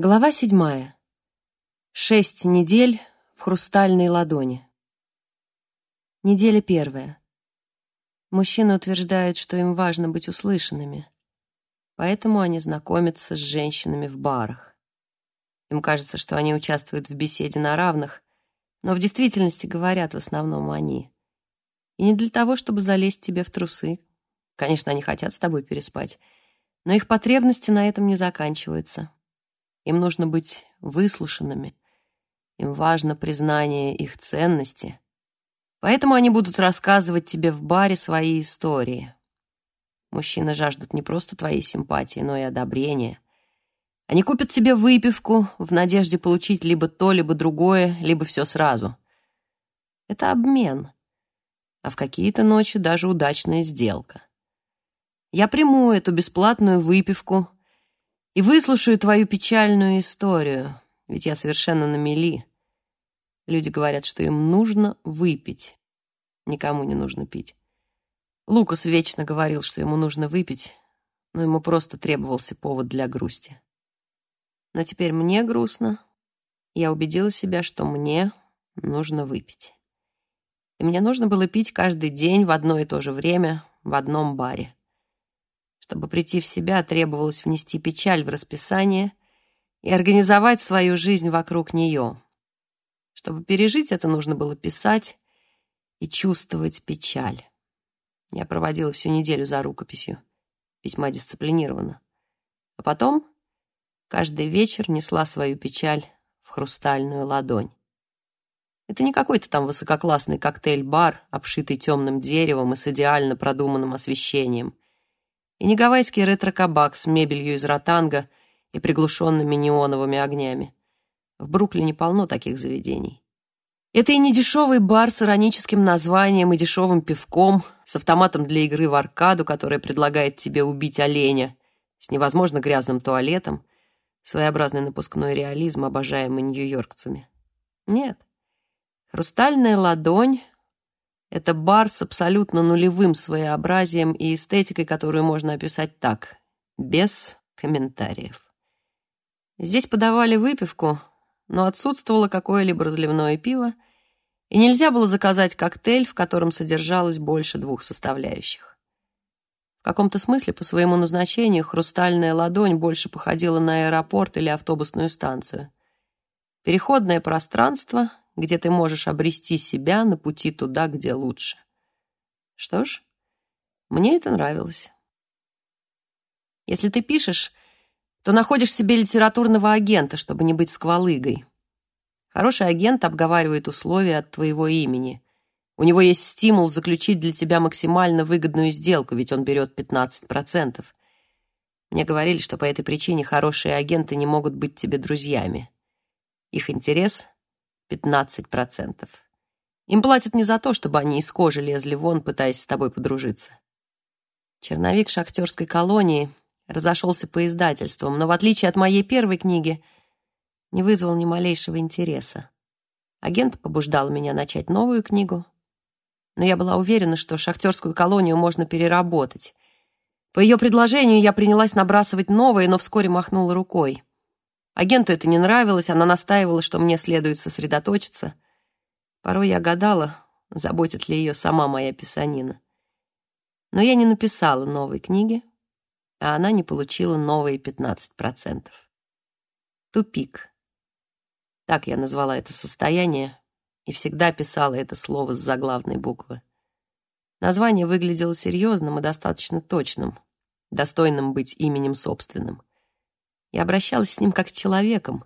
Глава седьмая. Шесть недель в хрустальной ладони. Неделя первая. Мужчины утверждают, что им важно быть услышанными, поэтому они знакомятся с женщинами в барах. Им кажется, что они участвуют в беседе на равных, но в действительности говорят в основном они. И не для того, чтобы залезть тебе в трусы. Конечно, они хотят с тобой переспать, но их потребности на этом не заканчиваются. Им нужно быть выслушанными. Им важно признание их ценности. Поэтому они будут рассказывать тебе в баре свои истории. Мужчины жаждут не просто твоей симпатии, но и одобрения. Они купят тебе выпивку в надежде получить либо то, либо другое, либо все сразу. Это обмен. А в какие-то ночи даже удачная сделка. Я приму эту бесплатную выпивку, и выслушаю твою печальную историю, ведь я совершенно на мели. Люди говорят, что им нужно выпить. Никому не нужно пить. Лукас вечно говорил, что ему нужно выпить, но ему просто требовался повод для грусти. Но теперь мне грустно. Я убедила себя, что мне нужно выпить. И мне нужно было пить каждый день в одно и то же время в одном баре. Чтобы прийти в себя, требовалось внести печаль в расписание и организовать свою жизнь вокруг нее. Чтобы пережить это, нужно было писать и чувствовать печаль. Я проводила всю неделю за рукописью, весьма дисциплинированно. А потом каждый вечер несла свою печаль в хрустальную ладонь. Это не какой-то там высококлассный коктейль-бар, обшитый темным деревом и с идеально продуманным освещением — и не гавайский ретро-кабак с мебелью из ротанга и приглушенными неоновыми огнями. В Бруклине полно таких заведений. Это и не дешевый бар с ироническим названием и дешевым пивком, с автоматом для игры в аркаду, которая предлагает тебе убить оленя, с невозможно грязным туалетом, своеобразный напускной реализм, обожаемый нью-йоркцами. Нет. Хрустальная ладонь это бар с абсолютно нулевым своеобразием и эстетикой, которую можно описать так, без комментариев. Здесь подавали выпивку, но отсутствовало какое-либо разливное пиво, и нельзя было заказать коктейль, в котором содержалось больше двух составляющих. В каком-то смысле по своему назначению хрустальная ладонь больше походила на аэропорт или автобусную станцию. Переходное пространство, где ты можешь обрести себя на пути туда, где лучше. Что ж, мне это нравилось. Если ты пишешь, то находишь себе литературного агента, чтобы не быть сквалыгой. Хороший агент обговаривает условия от твоего имени. У него есть стимул заключить для тебя максимально выгодную сделку, ведь он берет 15%. Мне говорили, что по этой причине хорошие агенты не могут быть тебе друзьями. Их интерес 15%. Им платят не за то, чтобы они из кожи лезли вон, пытаясь с тобой подружиться. Черновик шахтерской колонии разошелся по издательствам, но в отличие от моей первой книги, не вызвал ни малейшего интереса. Агент побуждал меня начать новую книгу, но я была уверена, что шахтерскую колонию можно переработать. По ее предложению я принялась набрасывать новые, но вскоре махнула рукой. Агенту это не нравилось, она настаивала, что мне следует сосредоточиться. Порой я гадала, заботит ли ее сама моя писанина. Но я не написала новой книги, а она не получила новые 15%. Тупик. Так я назвала это состояние и всегда писала это слово с заглавной буквы. Название выглядело серьезным и достаточно точным, достойным быть именем собственным. Я обращалась с ним как с человеком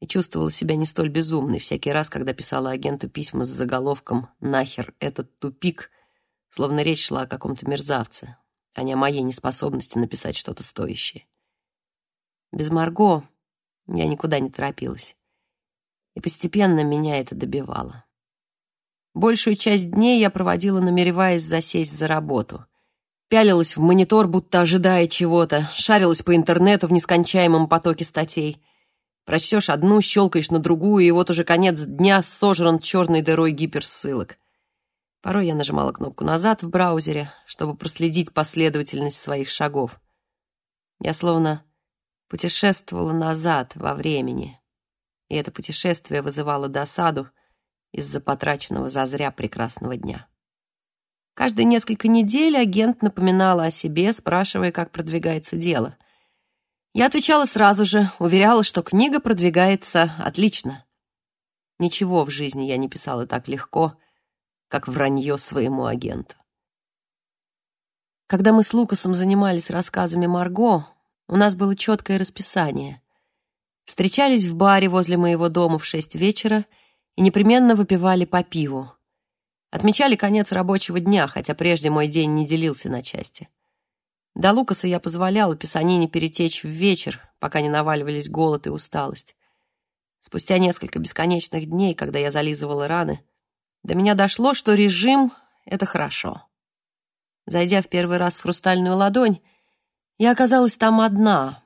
и чувствовала себя не столь безумной всякий раз, когда писала агенту письма с заголовком «Нахер этот тупик», словно речь шла о каком-то мерзавце, а не о моей неспособности написать что-то стоящее. Без Марго я никуда не торопилась, и постепенно меня это добивало. Большую часть дней я проводила, намереваясь засесть за работу — Пялилась в монитор, будто ожидая чего-то, шарилась по интернету в нескончаемом потоке статей. Прочтешь одну, щелкаешь на другую, и вот уже конец дня сожран черной дырой гиперссылок. Порой я нажимала кнопку «назад» в браузере, чтобы проследить последовательность своих шагов. Я словно путешествовала назад во времени, и это путешествие вызывало досаду из-за потраченного зазря прекрасного дня. Каждые несколько недель агент напоминала о себе, спрашивая, как продвигается дело. Я отвечала сразу же, уверяла, что книга продвигается отлично. Ничего в жизни я не писала так легко, как вранье своему агенту. Когда мы с Лукасом занимались рассказами Марго, у нас было четкое расписание. Встречались в баре возле моего дома в шесть вечера и непременно выпивали по пиву. Отмечали конец рабочего дня, хотя прежде мой день не делился на части. До Лукаса я позволяла писанине перетечь в вечер, пока не наваливались голод и усталость. Спустя несколько бесконечных дней, когда я зализывала раны, до меня дошло, что режим — это хорошо. Зайдя в первый раз в хрустальную ладонь, я оказалась там одна.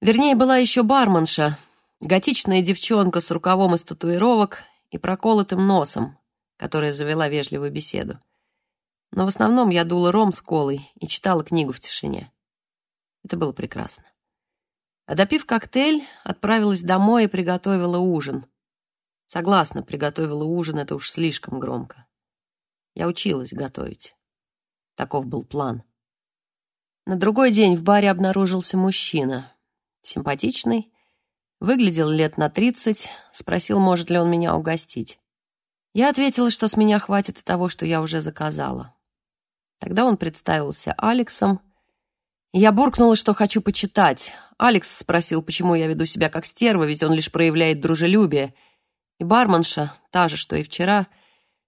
Вернее, была еще барменша, готичная девчонка с рукавом из татуировок и проколотым носом, которая завела вежливую беседу. Но в основном я дула ром с колой и читала книгу в тишине. Это было прекрасно. А допив коктейль, отправилась домой и приготовила ужин. Согласна, приготовила ужин, это уж слишком громко. Я училась готовить. Таков был план. На другой день в баре обнаружился мужчина. Симпатичный, выглядел лет на тридцать, спросил, может ли он меня угостить. Я ответила, что с меня хватит и того, что я уже заказала. Тогда он представился Алексом. Я буркнула, что хочу почитать. Алекс спросил, почему я веду себя как стерва, ведь он лишь проявляет дружелюбие. И барменша, та же, что и вчера,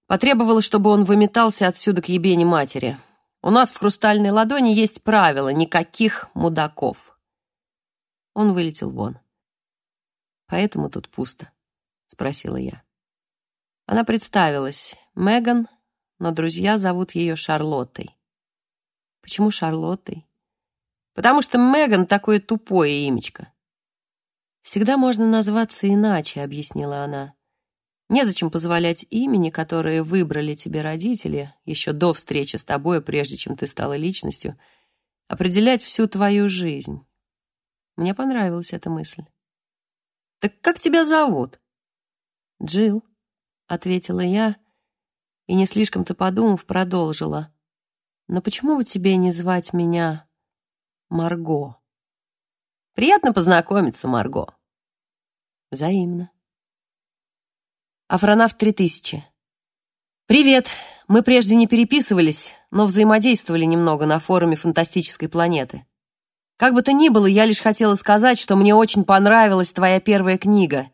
потребовала, чтобы он выметался отсюда к ебени матери. У нас в хрустальной ладони есть правило — никаких мудаков. Он вылетел вон. «Поэтому тут пусто?» — спросила я. Она представилась. Меган, но друзья зовут ее Шарлоттой. Почему Шарлоттой? Потому что Меган такое тупое имечко. Всегда можно назваться иначе, объяснила она. Незачем позволять имени, которое выбрали тебе родители еще до встречи с тобой, прежде чем ты стала личностью, определять всю твою жизнь. Мне понравилась эта мысль. «Так как тебя зовут?» «Джилл», — ответила я, и, не слишком-то подумав, продолжила. «Но почему бы тебе не звать меня Марго?» «Приятно познакомиться, Марго». «Взаимно». Афронавт 3000. «Привет! Мы прежде не переписывались, но взаимодействовали немного на форуме фантастической планеты. Как бы то ни было, я лишь хотела сказать, что мне очень понравилась твоя первая книга,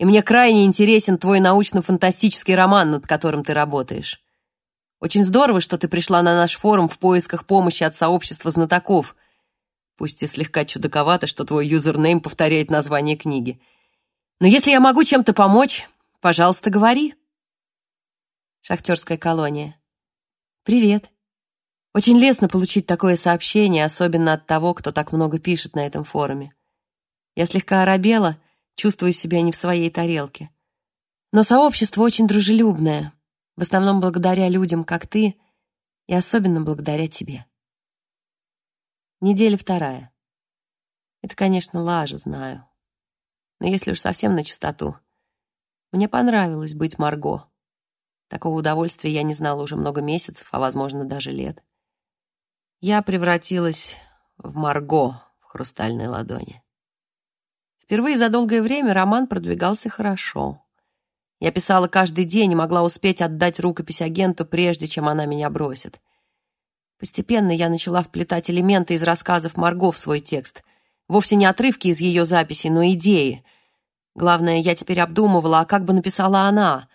и мне крайне интересен твой научно-фантастический роман, над которым ты работаешь. Очень здорово, что ты пришла на наш форум в поисках помощи от сообщества знатоков. Пусть и слегка чудаковато, что твой юзернейм повторяет название книги. Но если я могу чем-то помочь, пожалуйста, говори. Шахтерская колония. Привет. Очень лестно получить такое сообщение, особенно от того, кто так много пишет на этом форуме. Я слегка оробела, чувствую себя не в своей тарелке. Но сообщество очень дружелюбное, в основном благодаря людям, как ты, и особенно благодаря тебе. Неделя вторая. Это, конечно, лажа, знаю. Но если уж совсем на чистоту, мне понравилось быть Марго. Такого удовольствия я не знала уже много месяцев, а, возможно, даже лет. Я превратилась в Марго в хрустальной ладони. Впервые за долгое время роман продвигался хорошо. Я писала каждый день и могла успеть отдать рукопись агенту, прежде чем она меня бросит. Постепенно я начала вплетать элементы из рассказов Марго в свой текст. Вовсе не отрывки из ее записей, но идеи. Главное, я теперь обдумывала, а как бы написала она.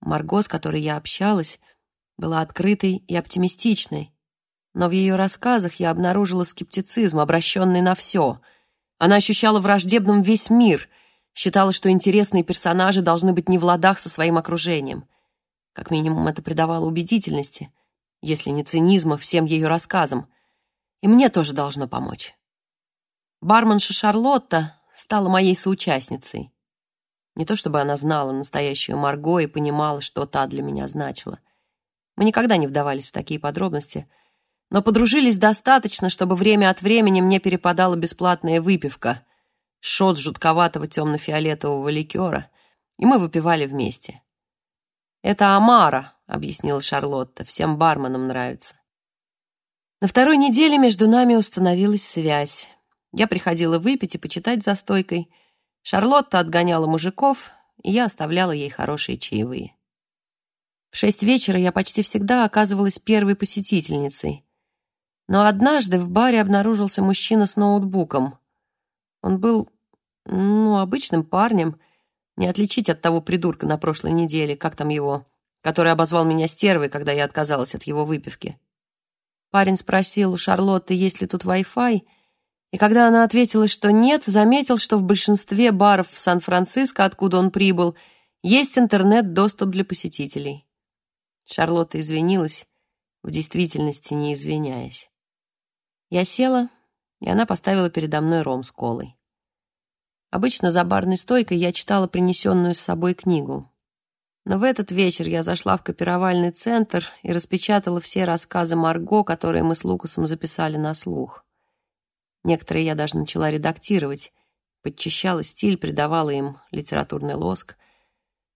Марго, с которой я общалась, была открытой и оптимистичной но в ее рассказах я обнаружила скептицизм, обращенный на все. Она ощущала враждебным весь мир, считала, что интересные персонажи должны быть не в ладах со своим окружением. Как минимум, это придавало убедительности, если не цинизма, всем ее рассказам. И мне тоже должно помочь. Барменша Шарлотта стала моей соучастницей. Не то чтобы она знала настоящую Марго и понимала, что та для меня значила. Мы никогда не вдавались в такие подробности — но подружились достаточно, чтобы время от времени мне перепадала бесплатная выпивка, шот жутковатого темно-фиолетового ликера, и мы выпивали вместе. «Это Амара», — объяснила Шарлотта, — «всем барменам нравится». На второй неделе между нами установилась связь. Я приходила выпить и почитать за стойкой. Шарлотта отгоняла мужиков, и я оставляла ей хорошие чаевые. В шесть вечера я почти всегда оказывалась первой посетительницей. Но однажды в баре обнаружился мужчина с ноутбуком. Он был, ну, обычным парнем, не отличить от того придурка на прошлой неделе, как там его, который обозвал меня стервой, когда я отказалась от его выпивки. Парень спросил у Шарлотты, есть ли тут Wi-Fi, и когда она ответила, что нет, заметил, что в большинстве баров в Сан-Франциско, откуда он прибыл, есть интернет-доступ для посетителей. Шарлотта извинилась, в действительности не извиняясь. Я села, и она поставила передо мной ром с колой. Обычно за барной стойкой я читала принесенную с собой книгу. Но в этот вечер я зашла в копировальный центр и распечатала все рассказы Марго, которые мы с Лукасом записали на слух. Некоторые я даже начала редактировать, подчищала стиль, придавала им литературный лоск.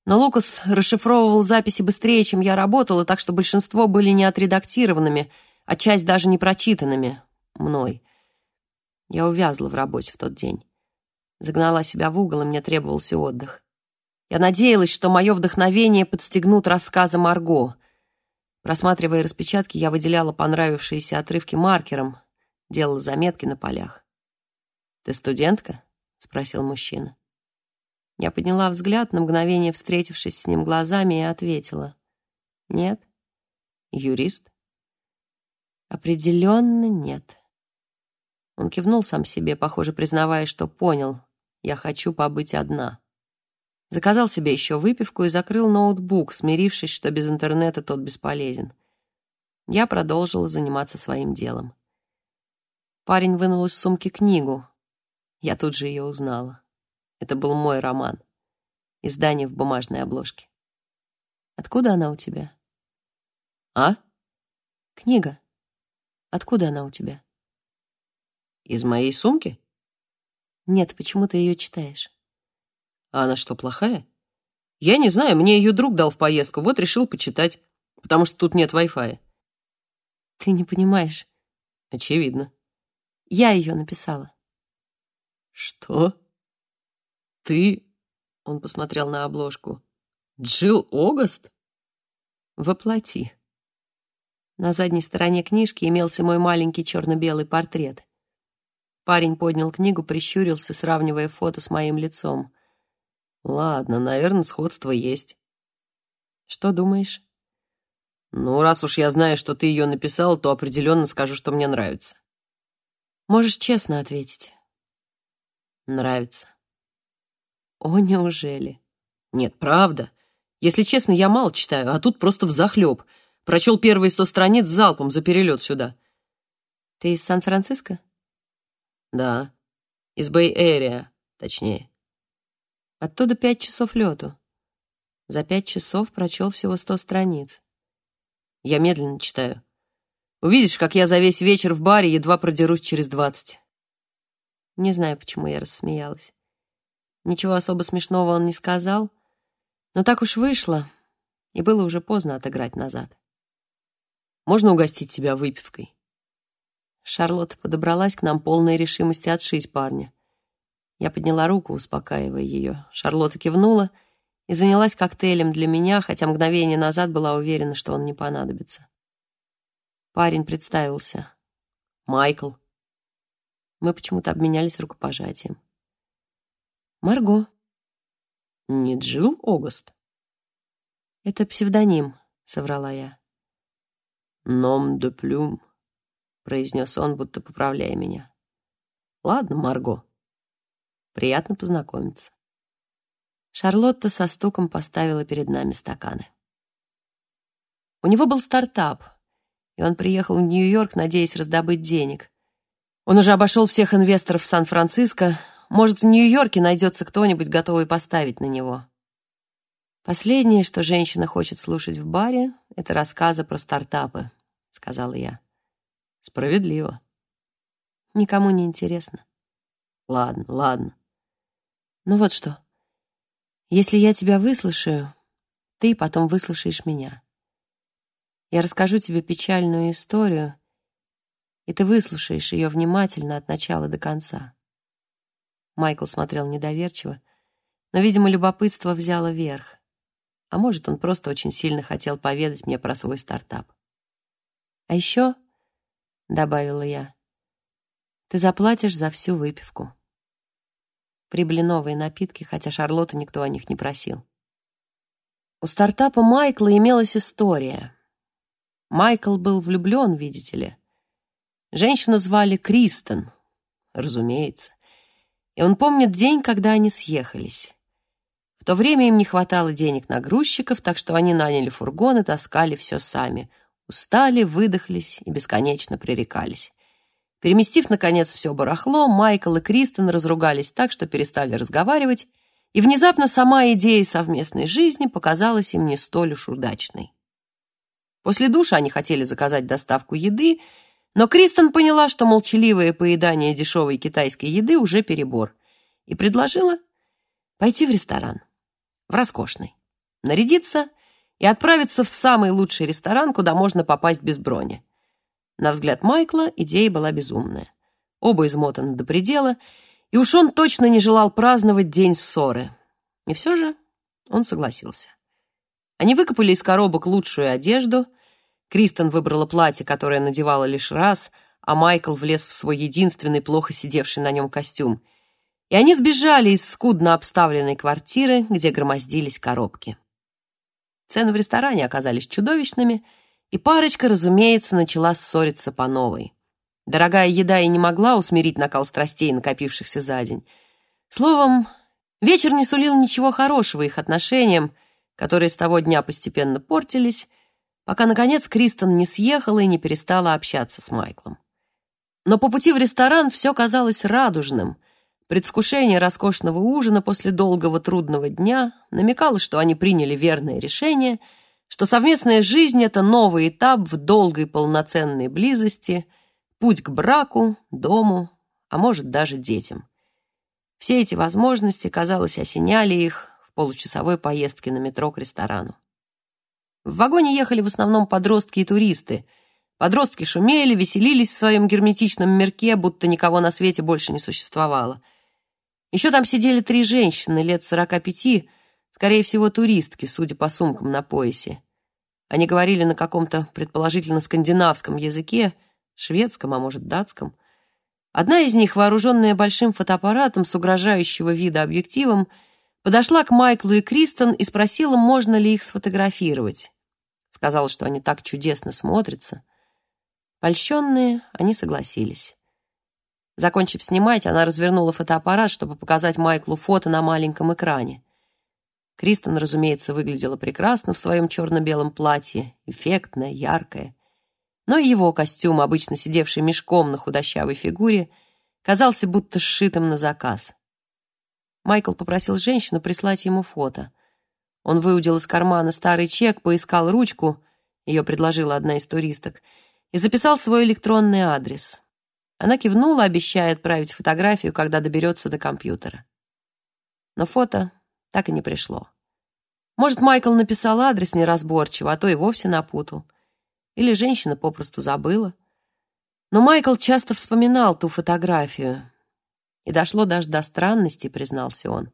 Но Лукас расшифровывал записи быстрее, чем я работала, так что большинство были не отредактированными, а часть даже не прочитанными мной. Я увязла в работе в тот день. Загнала себя в угол, и мне требовался отдых. Я надеялась, что мое вдохновение подстегнут рассказы Марго. Просматривая распечатки, я выделяла понравившиеся отрывки маркером, делала заметки на полях. «Ты студентка?» — спросил мужчина. Я подняла взгляд, на мгновение встретившись с ним глазами, и ответила. «Нет». «Юрист?» «Определенно нет». Он кивнул сам себе, похоже, признавая, что понял. Я хочу побыть одна. Заказал себе еще выпивку и закрыл ноутбук, смирившись, что без интернета тот бесполезен. Я продолжила заниматься своим делом. Парень вынул из сумки книгу. Я тут же ее узнала. Это был мой роман. Издание в бумажной обложке. Откуда она у тебя? А? Книга. Откуда она у тебя? Из моей сумки? Нет, почему ты ее читаешь? А она что, плохая? Я не знаю, мне ее друг дал в поездку, вот решил почитать, потому что тут нет Wi-Fi. Ты не понимаешь. Очевидно. Я ее написала. Что? Ты? Он посмотрел на обложку. Джилл Огаст? Воплоти. На задней стороне книжки имелся мой маленький черно-белый портрет. Парень поднял книгу, прищурился, сравнивая фото с моим лицом. Ладно, наверное, сходство есть. Что думаешь? Ну, раз уж я знаю, что ты ее написал, то определенно скажу, что мне нравится. Можешь честно ответить. Нравится. О, неужели? Нет, правда. Если честно, я мало читаю, а тут просто взахлеб. Прочел первые сто страниц залпом за перелет сюда. Ты из Сан-Франциско? Да, из Бэй-Эрия, точнее. Оттуда пять часов лету. За пять часов прочел всего сто страниц. Я медленно читаю. Увидишь, как я за весь вечер в баре едва продерусь через двадцать. Не знаю, почему я рассмеялась. Ничего особо смешного он не сказал, но так уж вышло, и было уже поздно отыграть назад. Можно угостить тебя выпивкой? Шарлотта подобралась к нам полной решимости отшить парня. Я подняла руку, успокаивая ее. Шарлотта кивнула и занялась коктейлем для меня, хотя мгновение назад была уверена, что он не понадобится. Парень представился. «Майкл». Мы почему-то обменялись рукопожатием. «Марго». «Не Джилл Огаст?» «Это псевдоним», — соврала я. «Ном де плюм», — произнес он, будто поправляя меня. «Ладно, Марго. Приятно познакомиться». Шарлотта со стуком поставила перед нами стаканы. У него был стартап, и он приехал в Нью-Йорк, надеясь раздобыть денег. Он уже обошел всех инвесторов в Сан-Франциско. Может, в Нью-Йорке найдется кто-нибудь, готовый поставить на него. Последнее, что женщина хочет слушать в баре, это рассказы про стартапы, сказала я. Справедливо. Никому не интересно. Ладно, ладно. Ну вот что. Если я тебя выслушаю, ты потом выслушаешь меня. Я расскажу тебе печальную историю, и ты выслушаешь ее внимательно от начала до конца. Майкл смотрел недоверчиво, но, видимо, любопытство взяло верх. А может, он просто очень сильно хотел поведать мне про свой стартап. «А еще», — добавила я, — «ты заплатишь за всю выпивку». Прибыли новые напитки, хотя Шарлотту никто о них не просил. У стартапа Майкла имелась история. Майкл был влюблен, видите ли. Женщину звали Кристен, разумеется. И он помнит день, когда они съехались. В то время им не хватало денег на грузчиков, так что они наняли фургон и таскали все сами. Устали, выдохлись и бесконечно пререкались. Переместив, наконец, все барахло, Майкл и Кристен разругались так, что перестали разговаривать, и внезапно сама идея совместной жизни показалась им не столь уж удачной. После душа они хотели заказать доставку еды, но Кристен поняла, что молчаливое поедание дешевой китайской еды уже перебор, и предложила пойти в ресторан, в роскошный, нарядиться и отправиться в самый лучший ресторан, куда можно попасть без брони. На взгляд Майкла идея была безумная. Оба измотаны до предела, и уж он точно не желал праздновать день ссоры. И все же он согласился. Они выкопали из коробок лучшую одежду. Кристен выбрала платье, которое надевала лишь раз, а Майкл влез в свой единственный, плохо сидевший на нем костюм. И они сбежали из скудно обставленной квартиры, где громоздились коробки. Цены в ресторане оказались чудовищными — и парочка, разумеется, начала ссориться по новой. Дорогая еда и не могла усмирить накал страстей, накопившихся за день. Словом, вечер не сулил ничего хорошего их отношениям, которые с того дня постепенно портились, пока, наконец, Кристен не съехала и не перестала общаться с Майклом. Но по пути в ресторан все казалось радужным. Предвкушение роскошного ужина после долгого трудного дня намекало, что они приняли верное решение — что совместная жизнь — это новый этап в долгой полноценной близости, путь к браку, дому, а может, даже детям. Все эти возможности, казалось, осеняли их в получасовой поездке на метро к ресторану. В вагоне ехали в основном подростки и туристы. Подростки шумели, веселились в своем герметичном мирке, будто никого на свете больше не существовало. Еще там сидели три женщины лет сорока пяти, Скорее всего, туристки, судя по сумкам на поясе. Они говорили на каком-то, предположительно, скандинавском языке, шведском, а может, датском. Одна из них, вооруженная большим фотоаппаратом с угрожающего вида объективом, подошла к Майклу и Кристен и спросила, можно ли их сфотографировать. Сказала, что они так чудесно смотрятся. Польщенные, они согласились. Закончив снимать, она развернула фотоаппарат, чтобы показать Майклу фото на маленьком экране. Кристен, разумеется, выглядела прекрасно в своем черно-белом платье, эффектная, яркая. Но и его костюм, обычно сидевший мешком на худощавой фигуре, казался будто сшитым на заказ. Майкл попросил женщину прислать ему фото. Он выудил из кармана старый чек, поискал ручку, ее предложила одна из туристок, и записал свой электронный адрес. Она кивнула, обещая отправить фотографию, когда доберется до компьютера. Но фото так и не пришло. Может, Майкл написал адрес неразборчиво, а то и вовсе напутал. Или женщина попросту забыла. Но Майкл часто вспоминал ту фотографию. И дошло даже до странности, признался он.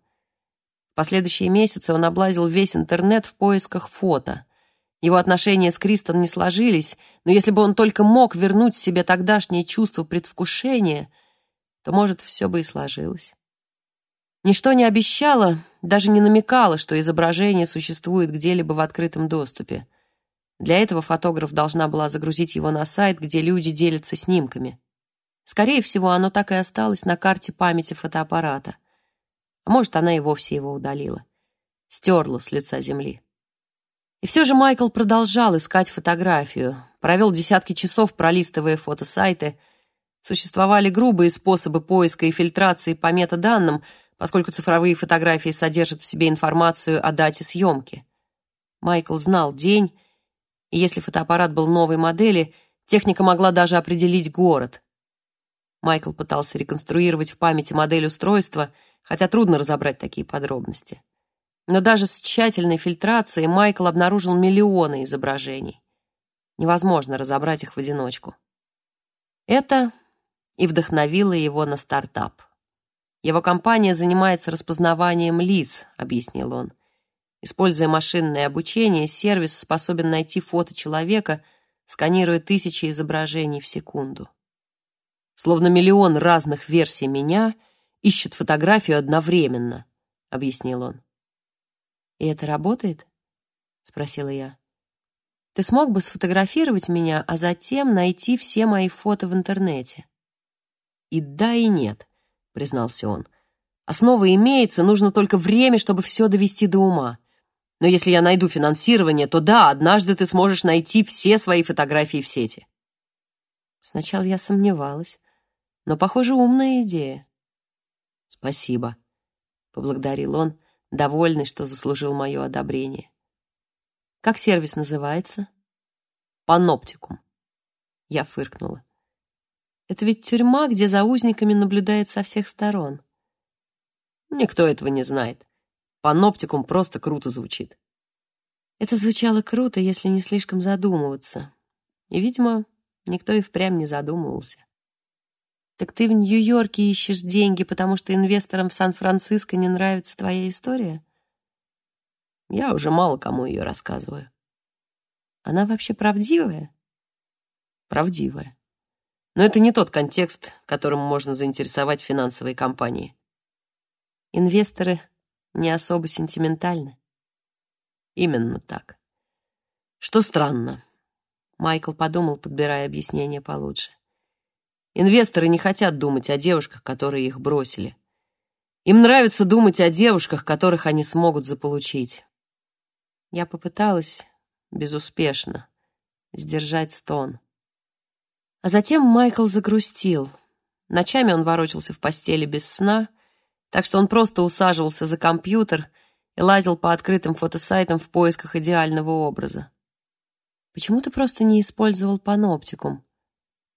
В последующие месяцы он облазил весь интернет в поисках фото. Его отношения с Кристен не сложились, но если бы он только мог вернуть себе тогдашнее чувство предвкушения, то, может, все бы и сложилось. Ничто не обещало, даже не намекало, что изображение существует где-либо в открытом доступе. Для этого фотограф должна была загрузить его на сайт, где люди делятся снимками. Скорее всего, оно так и осталось на карте памяти фотоаппарата. А может, она и вовсе его удалила. Стерла с лица земли. И все же Майкл продолжал искать фотографию, провел десятки часов, пролистывая фотосайты. Существовали грубые способы поиска и фильтрации по метаданным — поскольку цифровые фотографии содержат в себе информацию о дате съемки. Майкл знал день, и если фотоаппарат был новой модели, Техника могла даже определить город. Майкл пытался реконструировать в памяти модель устройства, хотя трудно разобрать такие подробности. Но даже с тщательной фильтрацией Майкл обнаружил миллионы изображений. Невозможно разобрать их в одиночку. Это и вдохновило его на стартап. Его компания занимается распознаванием лиц, объяснил он. Используя машинное обучение, сервис способен найти фото человека, сканируя тысячи изображений в секунду. Словно миллион разных версий меня ищет фотографию одновременно, объяснил он. И это работает? спросила я. Ты смог бы сфотографировать меня, а затем найти все мои фото в интернете? И да, и нет, признался он. Основа имеется, нужно только время, чтобы все довести до ума. Но если я найду финансирование, то да, однажды ты сможешь найти все свои фотографии в сети. Сначала я сомневалась, но, похоже, умная идея. Спасибо, поблагодарил он, довольный, что заслужил мое одобрение. Как сервис называется? Паноптикум. Я фыркнула. Это ведь тюрьма, где за узниками наблюдают со всех сторон. Никто этого не знает. Паноптикум просто круто звучит. Это звучало круто, если не слишком задумываться. И, видимо, никто и впрямь не задумывался. Так ты в Нью-Йорке ищешь деньги, потому что инвесторам в Сан-Франциско не нравится твоя история? Я уже мало кому ее рассказываю. Она вообще правдивая? Правдивая. Но это не тот контекст, которым можно заинтересовать финансовые компании. Инвесторы не особо сентиментальны. Именно так. Что странно. Майкл подумал, подбирая объяснение получше. Инвесторы не хотят думать о девушках, которые их бросили. Им нравится думать о девушках, которых они смогут заполучить. Я попыталась безуспешно сдержать стон. А затем Майкл загрустил. Ночами он ворочался в постели без сна, так что он просто усаживался за компьютер и лазил по открытым фотосайтам в поисках идеального образа. Почему ты просто не использовал паноптикум?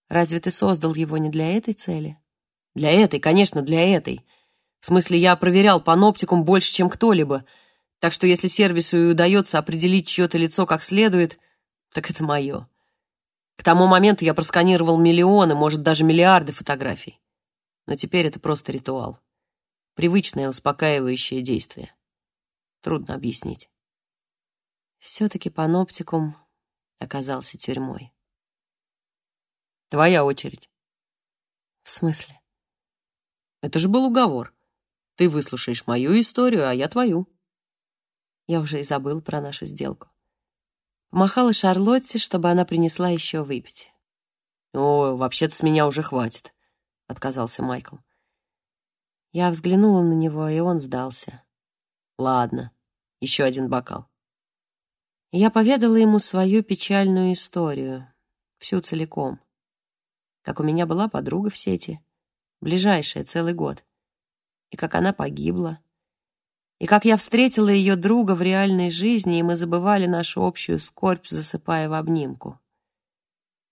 Разве ты создал его не для этой цели? Для этой, конечно, для этой. В смысле, я проверял паноптикум больше, чем кто-либо, так что если сервису и удается определить чье-то лицо как следует, так это мое. К тому моменту я просканировал миллионы, может, даже миллиарды фотографий. Но теперь это просто ритуал. Привычное успокаивающее действие. Трудно объяснить. Все-таки паноптикум оказался тюрьмой. Твоя очередь. В смысле? Это же был уговор. Ты выслушаешь мою историю, а я твою. Я уже и забыл про нашу сделку. Помахала Шарлотте, чтобы она принесла еще выпить. «О, вообще-то с меня уже хватит», — отказался Майкл. Я взглянула на него, и он сдался. «Ладно, еще один бокал». Я поведала ему свою печальную историю, всю целиком как у меня была подруга в сети, ближайшая целый год, и как она погибла, и как я встретила ее друга в реальной жизни, и мы забывали нашу общую скорбь, засыпая в обнимку.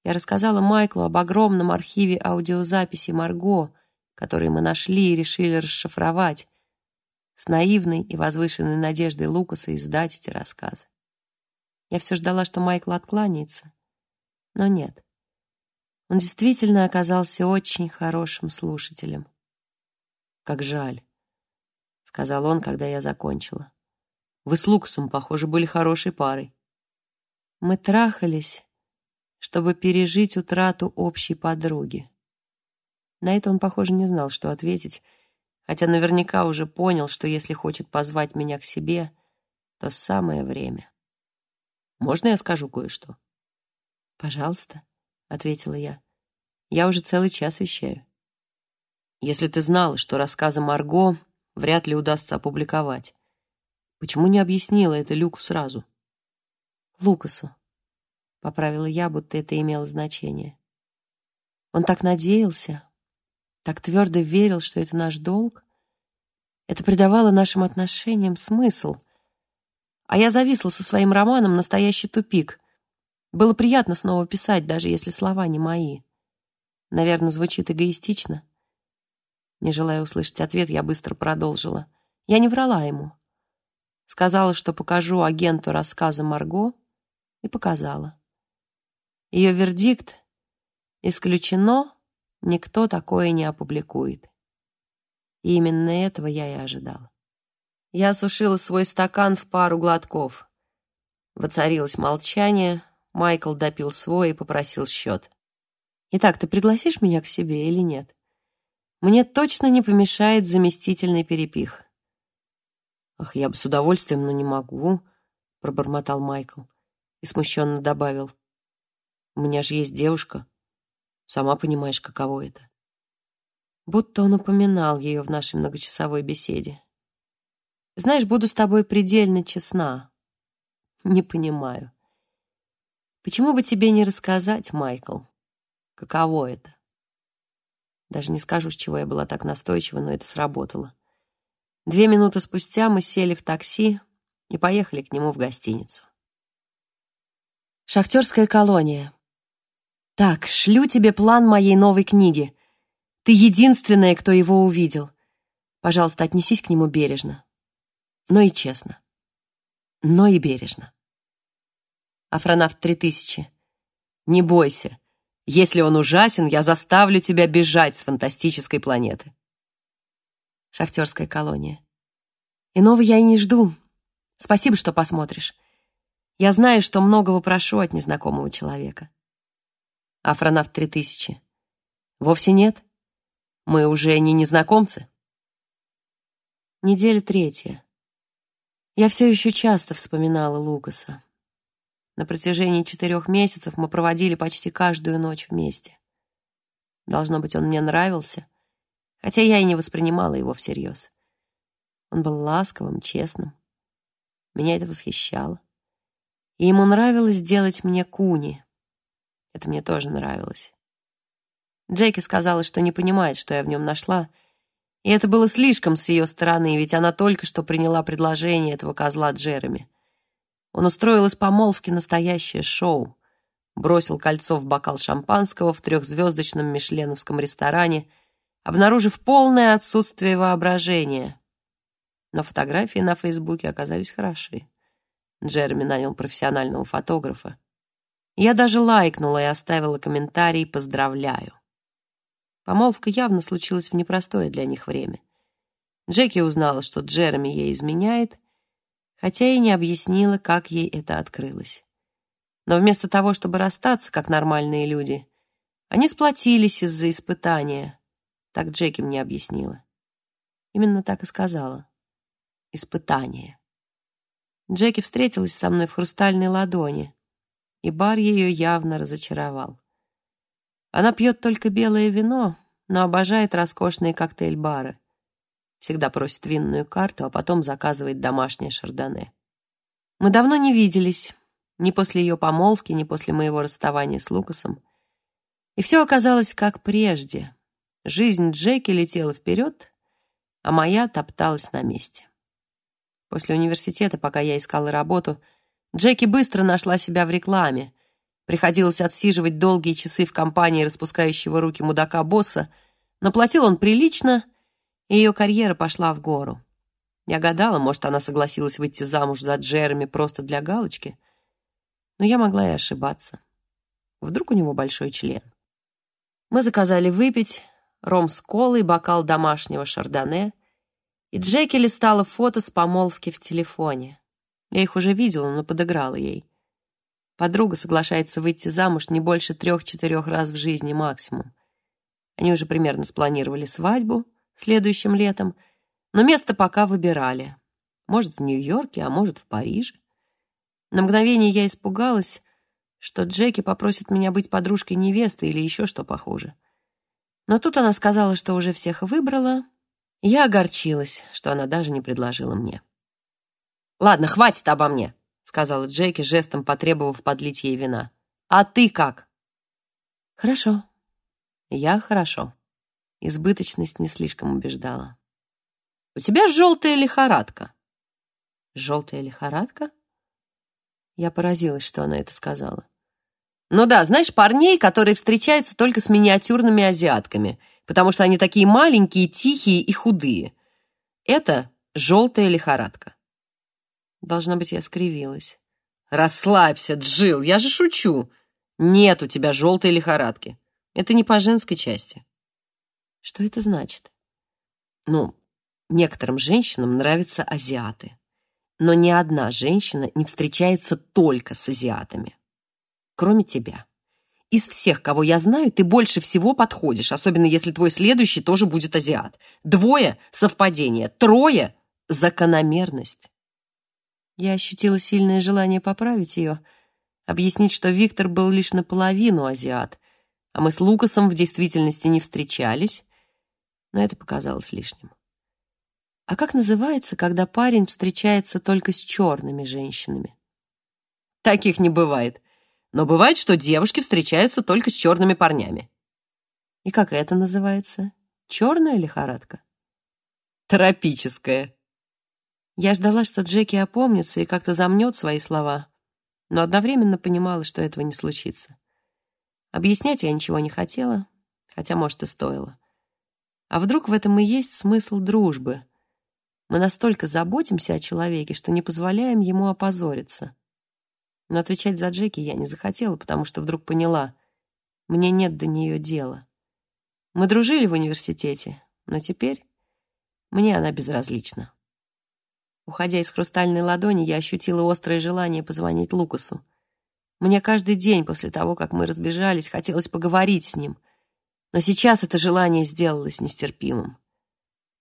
Я рассказала Майклу об огромном архиве аудиозаписи Марго, который мы нашли и решили расшифровать, с наивной и возвышенной надеждой Лукаса издать эти рассказы. Я все ждала, что Майкл откланяется, но нет. Он действительно оказался очень хорошим слушателем. «Как жаль», — сказал он, когда я закончила. «Вы с Лукасом, похоже, были хорошей парой». Мы трахались, чтобы пережить утрату общей подруги. На это он, похоже, не знал, что ответить, хотя наверняка уже понял, что если хочет позвать меня к себе, то самое время. «Можно я скажу кое-что?» «Пожалуйста», — ответила я. «Я уже целый час вещаю». «Если ты знала, что рассказы Марго вряд ли удастся опубликовать, почему не объяснила это Люку сразу?» «Лукасу», — поправила я, будто это имело значение. Он так надеялся, так твердо верил, что это наш долг. Это придавало нашим отношениям смысл. А я зависла со своим романом настоящий тупик — Было приятно снова писать, даже если слова не мои. Наверное, звучит эгоистично. Не желая услышать ответ, я быстро продолжила. Я не врала ему. Сказала, что покажу агенту рассказы Марго, и показала. Ее вердикт исключено, никто такое не опубликует. И именно этого я и ожидала. Я осушила свой стакан в пару глотков. Воцарилось молчание, Майкл допил свой и попросил счет. «Итак, ты пригласишь меня к себе или нет? Мне точно не помешает заместительный перепих». «Ах, я бы с удовольствием, но не могу», — пробормотал Майкл и смущенно добавил. «У меня же есть девушка. Сама понимаешь, каково это». Будто он упоминал ее в нашей многочасовой беседе. «Знаешь, буду с тобой предельно честна. Не понимаю. Почему бы тебе не рассказать, Майкл, каково это?» Даже не скажу, с чего я была так настойчива, но это сработало. Две минуты спустя мы сели в такси и поехали к нему в гостиницу. Шахтерская колония. Так, шлю тебе план моей новой книги. Ты единственная, кто его увидел. Пожалуйста, отнесись к нему бережно. Но и честно. Но и бережно. Афронавт 3000. Не бойся. Если он ужасен, я заставлю тебя бежать с фантастической планеты шахтерская колония. Иного я и не жду. Спасибо, что посмотришь. Я знаю, что многого прошу от незнакомого человека. Афронавт 3000. Вовсе нет. Мы уже не незнакомцы. Неделя третья. Я все еще часто вспоминала Лукаса. На протяжении четырех месяцев мы проводили почти каждую ночь вместе. Должно быть, он мне нравился — хотя я и не воспринимала его всерьез. Он был ласковым, честным. Меня это восхищало. И ему нравилось делать мне куни. Это мне тоже нравилось. Джеки сказала, что не понимает, что я в нем нашла, и это было слишком с ее стороны, ведь она только что приняла предложение этого козла Джереми. Он устроил из помолвки настоящее шоу, бросил кольцо в бокал шампанского в трехзвездочном мишленовском ресторане — обнаружив полное отсутствие воображения. Но фотографии на Фейсбуке оказались хороши. Джереми нанял профессионального фотографа. Я даже лайкнула и оставила комментарий «Поздравляю». Помолвка явно случилась в непростое для них время. Джеки узнала, что Джереми ей изменяет, хотя и не объяснила, как ей это открылось. Но вместо того, чтобы расстаться, как нормальные люди, они сплотились из-за испытания, так Джеки мне объяснила. Именно так и сказала. Испытание. Джеки встретилась со мной в хрустальной ладони, и бар ее явно разочаровал. Она пьет только белое вино, но обожает роскошные коктейль-бары. Всегда просит винную карту, а потом заказывает домашнее шардоне. Мы давно не виделись, ни после ее помолвки, ни после моего расставания с Лукасом. И все оказалось как прежде. Жизнь Джеки летела вперед, а моя топталась на месте. После университета, пока я искала работу, Джеки быстро нашла себя в рекламе. Приходилось отсиживать долгие часы в компании распускающего руки мудака-босса, но платил он прилично, ее карьера пошла в гору. Я гадала, может, она согласилась выйти замуж за Джереми просто для галочки, но я могла и ошибаться. Вдруг у него большой член. Мы заказали выпить, ром с колой, бокал домашнего шардоне, и Джеки листала фото с помолвки в телефоне. Я их уже видела, но подыграла ей. Подруга соглашается выйти замуж не больше трех-четырех раз в жизни максимум. Они уже примерно спланировали свадьбу следующим летом, но место пока выбирали. Может, в Нью-Йорке, а может, в Париже. На мгновение я испугалась, что Джеки попросит меня быть подружкой невесты или еще что похуже. Но тут она сказала, что уже всех выбрала, и я огорчилась, что она даже не предложила мне. «Ладно, хватит обо мне», — сказала Джеки, жестом потребовав подлить ей вина. «А ты как?» «Хорошо. Я хорошо». Избыточность не слишком убеждала. «У тебя желтая лихорадка». «Желтая лихорадка?» Я поразилась, что она это сказала. Ну да, знаешь, парней, которые встречаются только с миниатюрными азиатками, потому что они такие маленькие, тихие и худые. Это желтая лихорадка. Должно быть, я скривилась. Расслабься, Джил, я же шучу. Нет у тебя желтой лихорадки. Это не по женской части. Что это значит? Ну, некоторым женщинам нравятся азиаты. Но ни одна женщина не встречается только с азиатами. Кроме тебя. Из всех, кого я знаю, ты больше всего подходишь, особенно если твой следующий тоже будет азиат. Двое — совпадение, трое — закономерность. Я ощутила сильное желание поправить ее, объяснить, что Виктор был лишь наполовину азиат, а мы с Лукасом в действительности не встречались, но это показалось лишним. А как называется, когда парень встречается только с черными женщинами? Таких не бывает. Но бывает, что девушки встречаются только с черными парнями. И как это называется? Черная лихорадка? Тропическая. Я ждала, что Джеки опомнится и как-то замнет свои слова, но одновременно понимала, что этого не случится. Объяснять я ничего не хотела, хотя, может, и стоило. А вдруг в этом и есть смысл дружбы? Мы настолько заботимся о человеке, что не позволяем ему опозориться. Но отвечать за Джеки я не захотела, потому что вдруг поняла, мне нет до нее дела. Мы дружили в университете, но теперь мне она безразлична. Уходя из хрустальной ладони, я ощутила острое желание позвонить Лукасу. Мне каждый день после того, как мы разбежались, хотелось поговорить с ним. Но сейчас это желание сделалось нестерпимым.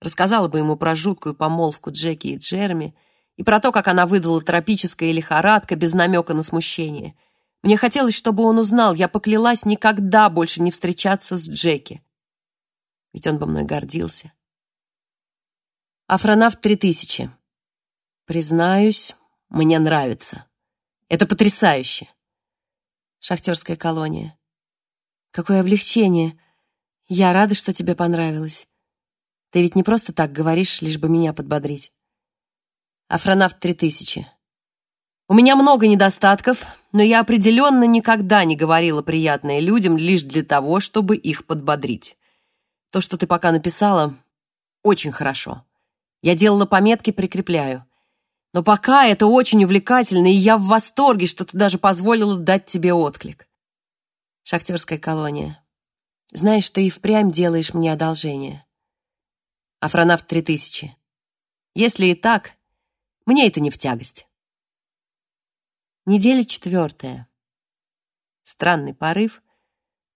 Рассказала бы ему про жуткую помолвку Джеки и Джереми и про то, как она выдала тропическая лихорадка без намека на смущение. Мне хотелось, чтобы он узнал, я поклялась никогда больше не встречаться с Джеки. Ведь он бы мной гордился. Афронавт 3000. Признаюсь, мне нравится. Это потрясающе. Шахтерская колония. Какое облегчение. Я рада, что тебе понравилось. Ты ведь не просто так говоришь, лишь бы меня подбодрить. Афронавт 3000. У меня много недостатков, но я определенно никогда не говорила приятное людям лишь для того, чтобы их подбодрить. То, что ты пока написала, очень хорошо. Я делала пометки, прикрепляю. Но пока это очень увлекательно, и я в восторге, что ты даже позволила дать тебе отклик. Шахтерская колония. Знаешь, ты и впрямь делаешь мне одолжение. Афронавт 3000. Если и так, мне это не в тягость. Неделя четвертая. Странный порыв,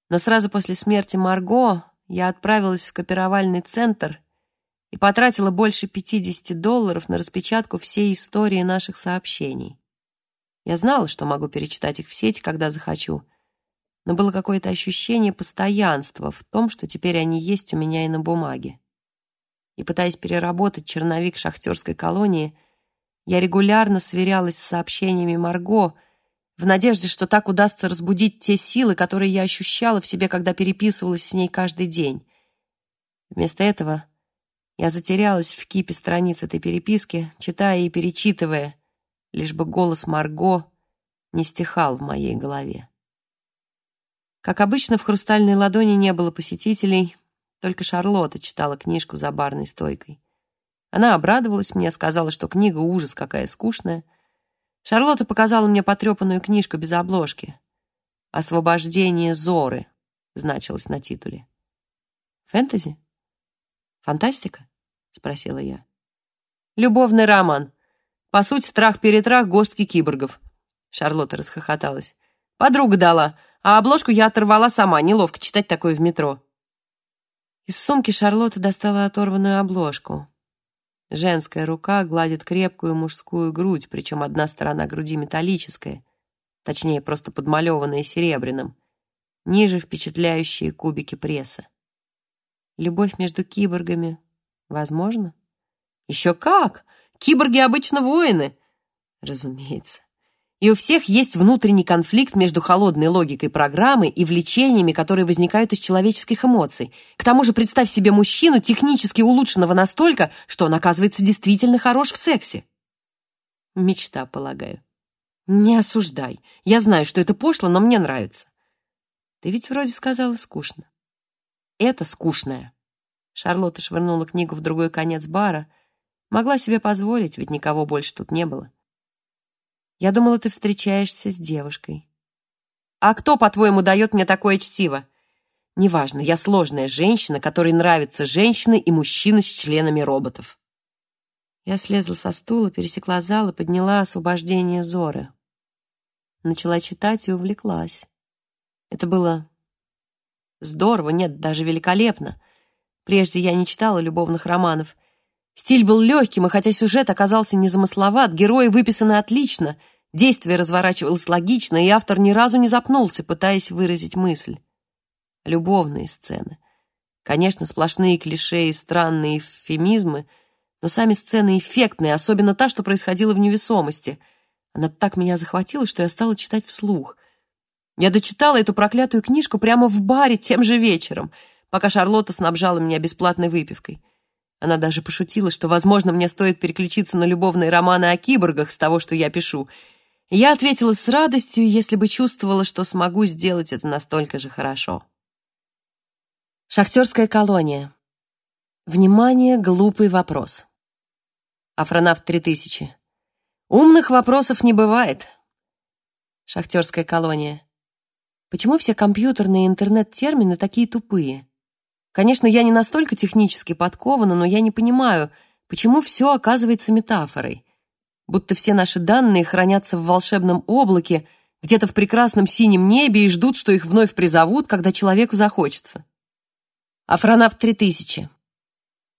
но сразу после смерти Марго я отправилась в копировальный центр и потратила больше 50 долларов на распечатку всей истории наших сообщений. Я знала, что могу перечитать их в сеть, когда захочу, но было какое-то ощущение постоянства в том, что теперь они есть у меня и на бумаге. И пытаясь переработать черновик шахтерской колонии, я регулярно сверялась с сообщениями Марго в надежде, что так удастся разбудить те силы, которые я ощущала в себе, когда переписывалась с ней каждый день. Вместо этого я затерялась в кипе страниц этой переписки, читая и перечитывая, лишь бы голос Марго не стихал в моей голове. Как обычно, в хрустальной ладони не было посетителей, только Шарлотта читала книжку за барной стойкой. Она обрадовалась мне, сказала, что книга ужас какая скучная. Шарлотта показала мне потрепанную книжку без обложки. «Освобождение Зоры» значилось на титуле. Фэнтези? Фантастика? — спросила я. «Любовный роман. По сути, трах-перетрах горстки киборгов». Шарлотта расхохоталась. «Подруга дала, а обложку я оторвала сама. Неловко читать такое в метро». Из сумки Шарлотта достала оторванную обложку. Женская рука гладит крепкую мужскую грудь, причем одна сторона груди металлическая, точнее, просто подмалеванная серебряным. Ниже впечатляющие кубики пресса. Любовь между киборгами Возможно. Еще как! Киборги обычно воины. Разумеется. И у всех есть внутренний конфликт между холодной логикой программы и влечениями, которые возникают из человеческих эмоций. К тому же представь себе мужчину, технически улучшенного настолько, что он оказывается действительно хорош в сексе. Мечта, полагаю. Не осуждай. Я знаю, что это пошло, но мне нравится. Ты ведь вроде сказала скучно. Это скучное. Шарлотта швырнула книгу в другой конец бара. Могла себе позволить, ведь никого больше тут не было. Я думала, ты встречаешься с девушкой. А кто, по-твоему, дает мне такое чтиво? Неважно, я сложная женщина, которой нравятся женщины и мужчины с членами роботов. Я слезла со стула, пересекла зал и подняла освобождение Зоры. Начала читать и увлеклась. Это было здорово, нет, даже великолепно. Прежде я не читала любовных романов. Стиль был легким, и хотя сюжет оказался незамысловат, герои выписаны отлично, действие разворачивалось логично, и автор ни разу не запнулся, пытаясь выразить мысль. Любовные сцены. Конечно, сплошные клише и странные эвфемизмы, но сами сцены эффектные, особенно та, что происходила в невесомости. Она так меня захватила, что я стала читать вслух. Я дочитала эту проклятую книжку прямо в баре тем же вечером, пока Шарлотта снабжала меня бесплатной выпивкой. Она даже пошутила, что, возможно, мне стоит переключиться на любовные романы о киборгах с того, что я пишу. Я ответила с радостью, если бы чувствовала, что смогу сделать это настолько же хорошо. Шахтерская колония. Внимание, глупый вопрос. Афронавт 3000. Умных вопросов не бывает. Шахтерская колония. Почему все компьютерные интернет-термины такие тупые? Конечно, я не настолько технически подкована, но я не понимаю, почему все оказывается метафорой. Будто все наши данные хранятся в волшебном облаке, где-то в прекрасном синем небе и ждут, что их вновь призовут, когда человеку захочется. Афронавт 3000.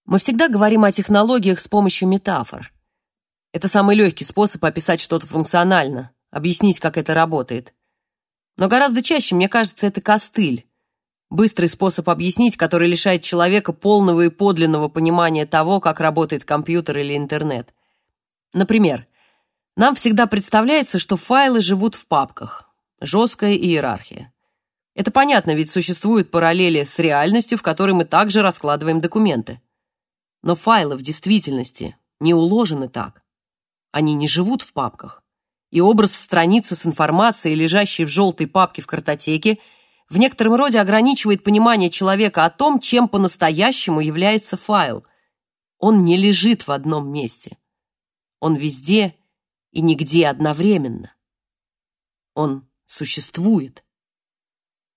Мы всегда говорим о технологиях с помощью метафор. Это самый легкий способ описать что-то функционально, объяснить, как это работает. Но гораздо чаще, мне кажется, это костыль. Быстрый способ объяснить, который лишает человека полного и подлинного понимания того, как работает компьютер или интернет. Например, нам всегда представляется, что файлы живут в папках. Жесткая иерархия. Это понятно, ведь существуют параллели с реальностью, в которой мы также раскладываем документы. Но файлы в действительности не уложены так. Они не живут в папках. И образ страницы с информацией, лежащей в желтой папке в картотеке, в некотором роде ограничивает понимание человека о том, чем по-настоящему является файл. Он не лежит в одном месте. Он везде и нигде одновременно. Он существует.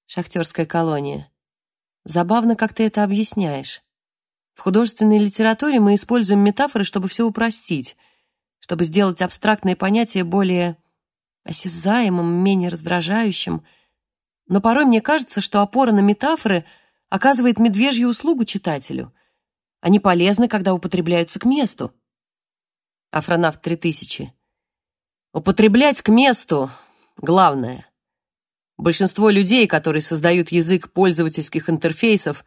Шахтерская колония. Забавно, как ты это объясняешь. В художественной литературе мы используем метафоры, чтобы все упростить, чтобы сделать абстрактное понятие более осязаемым, менее раздражающим. Но порой мне кажется, что опора на метафоры оказывает медвежью услугу читателю. Они полезны, когда употребляются к месту. Афронавт 3000. Употреблять к месту — главное. Большинство людей, которые создают язык пользовательских интерфейсов,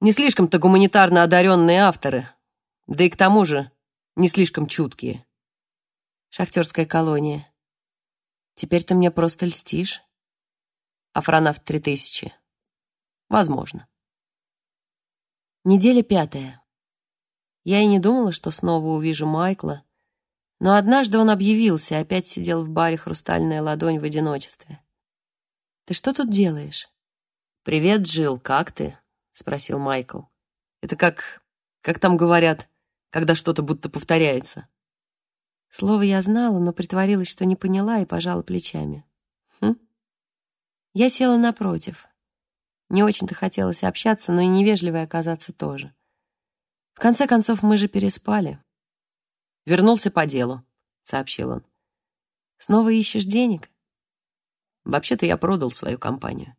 не слишком-то гуманитарно одаренные авторы, да и к тому же не слишком чуткие. Шахтерская колония. Теперь ты мне просто льстишь. Афронавт 3000. Возможно. Неделя пятая. Я и не думала, что снова увижу Майкла, но однажды он объявился и опять сидел в баре «Хрустальная ладонь» в одиночестве. «Ты что тут делаешь?» «Привет, Джилл, как ты?» спросил Майкл. Это как... как там говорят, когда что-то будто повторяется. Слово я знала, но притворилась, что не поняла и пожала плечами. Я села напротив. Не очень-то хотелось общаться, но и невежливой оказаться тоже. В конце концов, мы же переспали. Вернулся по делу, сообщил он. Снова ищешь денег? Вообще-то я продал свою компанию.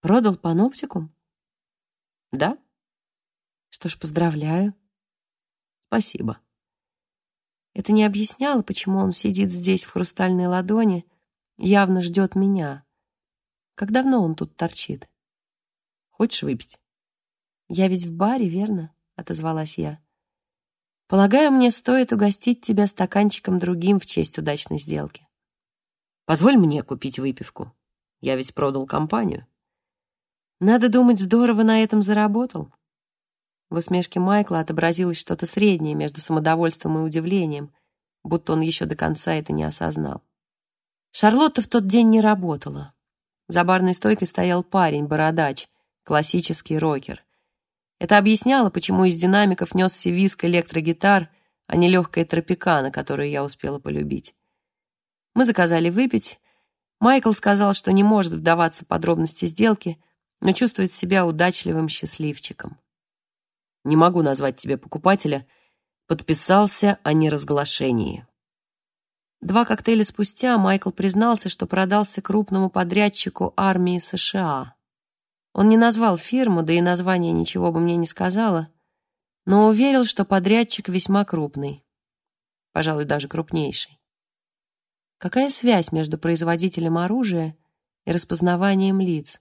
Продал паноптикум? Да? Что ж, поздравляю. Спасибо. Это не объясняло, почему он сидит здесь в хрустальной ладони, явно ждет меня. Как давно он тут торчит? Хочешь выпить? Я ведь в баре, верно? Отозвалась я. Полагаю, мне стоит угостить тебя стаканчиком другим в честь удачной сделки. Позволь мне купить выпивку. Я ведь продал компанию. Надо думать, здорово на этом заработал. В усмешке Майкла отобразилось что-то среднее между самодовольством и удивлением, будто он еще до конца это не осознал. Шарлотта в тот день не работала. За барной стойкой стоял парень, бородач, классический рокер. Это объясняло, почему из динамиков несся виск электрогитар, а не легкая тропикана, которую я успела полюбить. Мы заказали выпить. Майкл сказал, что не может вдаваться в подробности сделки, но чувствует себя удачливым счастливчиком. «Не могу назвать тебе покупателя», подписался о неразглашении. Два коктейля спустя Майкл признался, что продался крупному подрядчику армии США. Он не назвал фирму, да и название ничего бы мне не сказала, но уверил, что подрядчик весьма крупный, пожалуй, даже крупнейший. Какая связь между производителем оружия и распознаванием лиц?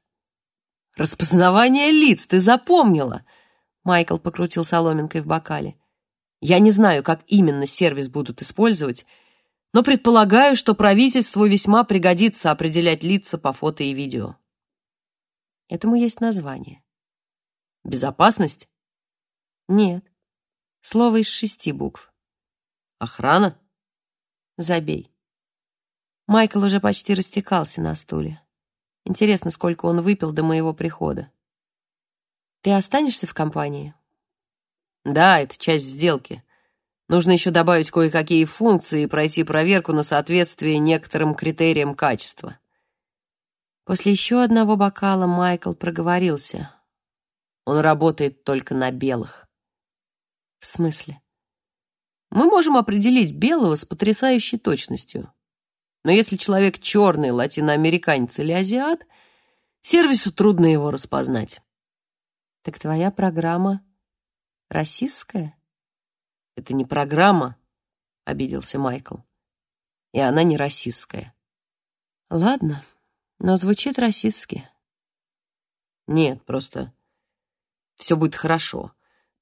«Распознавание лиц, ты запомнила!» Майкл покрутил соломинкой в бокале. «Я не знаю, как именно сервис будут использовать, но предполагаю, что правительству весьма пригодится определять лица по фото и видео. Этому есть название. Безопасность? Нет. Слово из шести букв. Охрана? Забей. Майкл уже почти растекался на стуле. Интересно, сколько он выпил до моего прихода. Ты останешься в компании? Да, это часть сделки. Нужно еще добавить кое-какие функции и пройти проверку на соответствие некоторым критериям качества. После еще одного бокала Майкл проговорился. Он работает только на белых. В смысле? Мы можем определить белого с потрясающей точностью. Но если человек черный, латиноамериканец или азиат, сервису трудно его распознать. Так твоя программа расистская? Это не программа, обиделся Майкл. И она не расистская. Ладно, но звучит расистски. Нет, просто все будет хорошо.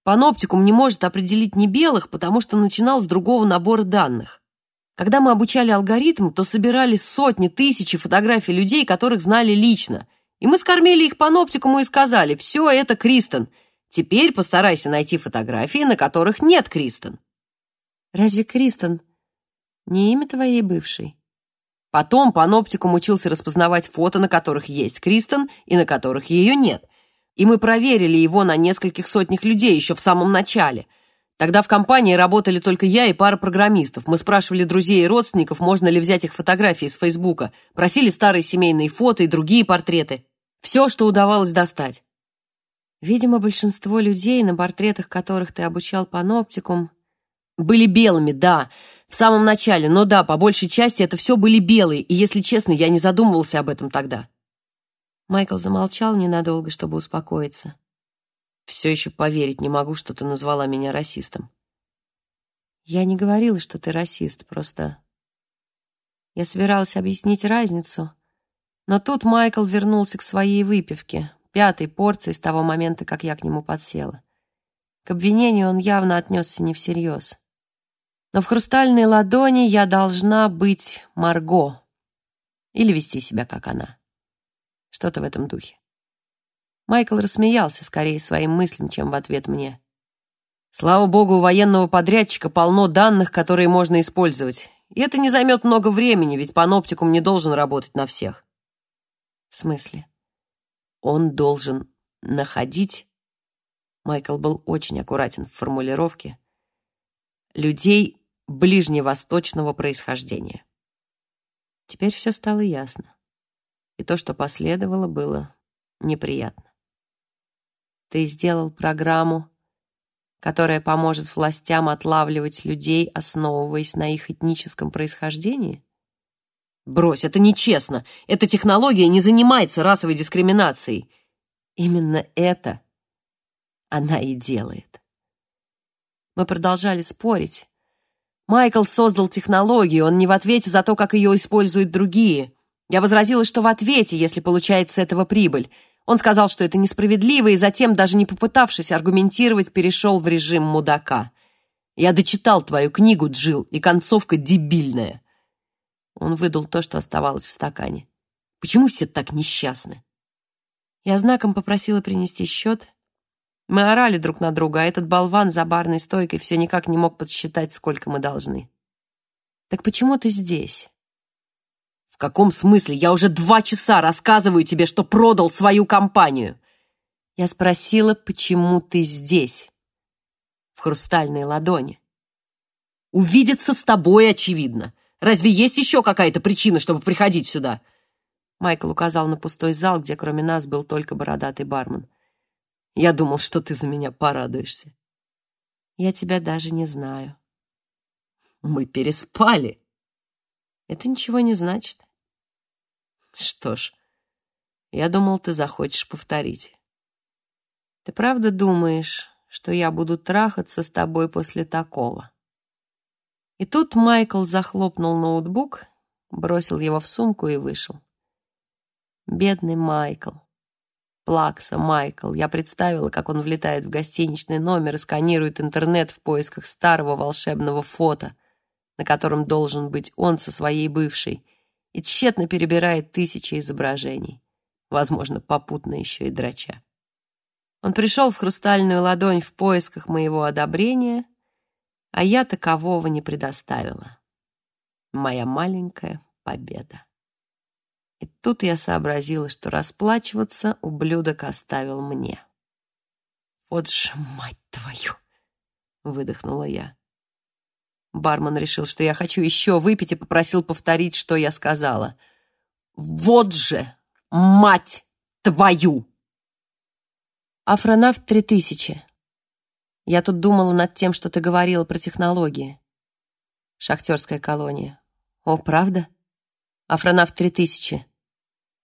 Паноптикум не может определить не белых, потому что начинал с другого набора данных. Когда мы обучали алгоритм, то собирали сотни, тысячи фотографий людей, которых знали лично. И мы скормили их паноптикуму и сказали, все это Кристен, Теперь постарайся найти фотографии, на которых нет Кристен. Разве Кристен не имя твоей бывшей? Потом паноптикум учился распознавать фото, на которых есть Кристен и на которых ее нет. И мы проверили его на нескольких сотнях людей еще в самом начале. Тогда в компании работали только я и пара программистов. Мы спрашивали друзей и родственников, можно ли взять их фотографии с Фейсбука. Просили старые семейные фото и другие портреты. Все, что удавалось достать. Видимо, большинство людей, на портретах которых ты обучал паноптикум, были белыми, да, в самом начале, но да, по большей части это все были белые, и, если честно, я не задумывался об этом тогда. Майкл замолчал ненадолго, чтобы успокоиться. Все еще поверить не могу, что ты назвала меня расистом. Я не говорила, что ты расист, просто... Я собиралась объяснить разницу, но тут Майкл вернулся к своей выпивке, пятой порции с того момента, как я к нему подсела. К обвинению он явно отнесся не всерьез. Но в хрустальной ладони я должна быть Марго. Или вести себя, как она. Что-то в этом духе. Майкл рассмеялся скорее своим мыслям, чем в ответ мне. Слава богу, у военного подрядчика полно данных, которые можно использовать. И это не займет много времени, ведь паноптикум не должен работать на всех. В смысле? Он должен находить, Майкл был очень аккуратен в формулировке, людей ближневосточного происхождения. Теперь все стало ясно. И то, что последовало, было неприятно. Ты сделал программу, которая поможет властям отлавливать людей, основываясь на их этническом происхождении? Брось, это нечестно. Эта технология не занимается расовой дискриминацией. Именно это она и делает. Мы продолжали спорить. Майкл создал технологию, он не в ответе за то, как ее используют другие. Я возразила, что в ответе, если получается с этого прибыль. Он сказал, что это несправедливо, и затем, даже не попытавшись аргументировать, перешел в режим мудака. Я дочитал твою книгу, Джил, и концовка дебильная. Он выдал то, что оставалось в стакане. «Почему все так несчастны?» Я знаком попросила принести счет. Мы орали друг на друга, а этот болван за барной стойкой все никак не мог подсчитать, сколько мы должны. «Так почему ты здесь?» «В каком смысле? Я уже два часа рассказываю тебе, что продал свою компанию. Я спросила, почему ты здесь, в хрустальной ладони. Увидеться с тобой, очевидно. Разве есть еще какая-то причина, чтобы приходить сюда?» Майкл указал на пустой зал, где кроме нас был только бородатый бармен. «Я думал, что ты за меня порадуешься». «Я тебя даже не знаю». «Мы переспали». «Это ничего не значит». «Что ж, я думал, ты захочешь повторить». «Ты правда думаешь, что я буду трахаться с тобой после такого?» И тут Майкл захлопнул ноутбук, бросил его в сумку и вышел. Бедный Майкл. Плакса Майкл. Я представила, как он влетает в гостиничный номер и сканирует интернет в поисках старого волшебного фото, на котором должен быть он со своей бывшей, и тщетно перебирает тысячи изображений, возможно, попутно еще и драча. Он пришел в хрустальную ладонь в поисках моего одобрения — а я такового не предоставила. Моя маленькая победа. И тут я сообразила, что расплачиваться ублюдок оставил мне. «Вот же мать твою!» — выдохнула я. Бармен решил, что я хочу еще выпить, и попросил повторить, что я сказала. «Вот же мать твою!» Афронавт 3000. Я тут думала над тем, что ты говорила про технологии. Шахтерская колония. О, правда? Афронавт 3000.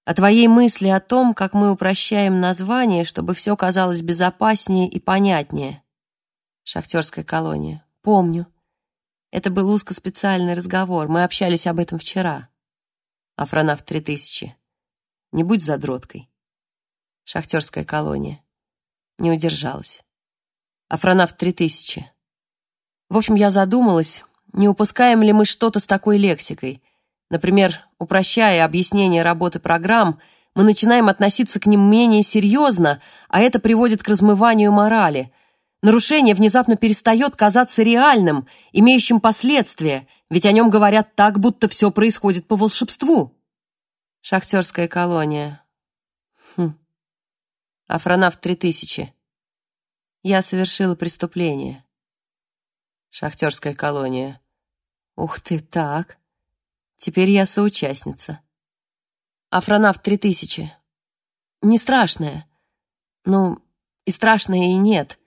О твоей мысли о том, как мы упрощаем название, чтобы все казалось безопаснее и понятнее. Шахтерская колония. Помню. Это был узкоспециальный разговор. Мы общались об этом вчера. Афронавт 3000. Не будь задроткой. Шахтерская колония. Не удержалась. Афронавт 3000. В общем, я задумалась, не упускаем ли мы что-то с такой лексикой. Например, упрощая объяснение работы программ, мы начинаем относиться к ним менее серьезно, а это приводит к размыванию морали. Нарушение внезапно перестает казаться реальным, имеющим последствия, ведь о нем говорят так, будто все происходит по волшебству. Шахтерская колония. Хм. Афронавт 3000. Я совершила преступление. Шахтерская колония. Ух ты, так. Теперь я соучастница. Афронавт 3000. Не страшное. Ну, и страшное, и нет.